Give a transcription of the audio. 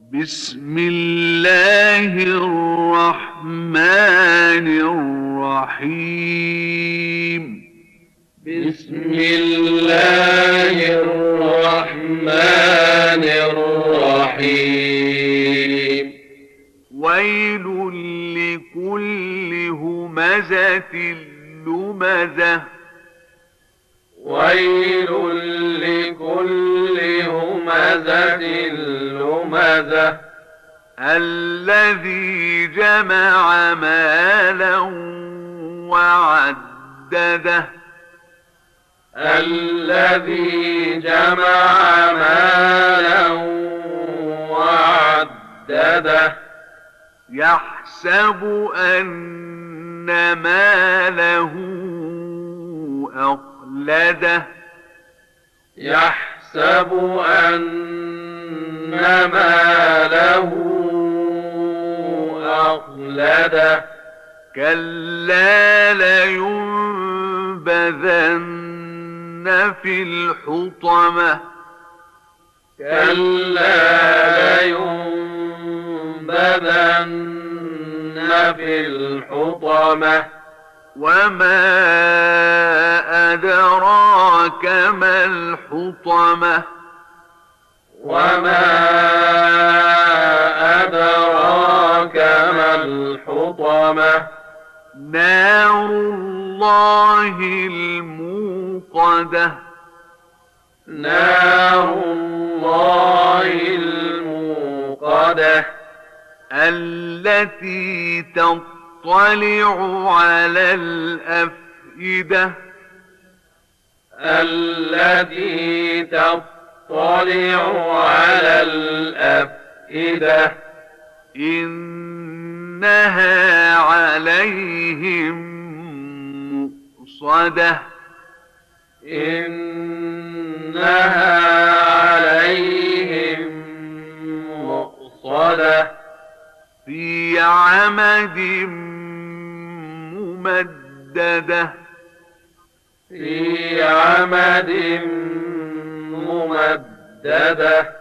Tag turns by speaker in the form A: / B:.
A: بسم الله الرحمن الرحيم.
B: بسم الله الرحمن الرحيم.
A: ويل لكل همزة لمزة.
B: ويل لكل همزة لمزة
A: الذي جمع مالا وعدده
B: الذي جمع مالا وعدده
A: يحسب أن ماله أخلده
B: يحسب أن ماله أخلده
A: كلا لينبذن في الحطمة
B: كلا لينبذن في الحطمة
A: وما أدراك ما الحطمة
B: وما أدراك ما الحطمة
A: نار الله الموقدة
B: نار الله الموقدة
A: التي تطلع على الأفئدة
B: التي تطلع على الأفئدة
A: إنها عليهم مؤصدة
B: إنها عليهم مؤصدة
A: في عمد ممددة
B: في عمد ممددة.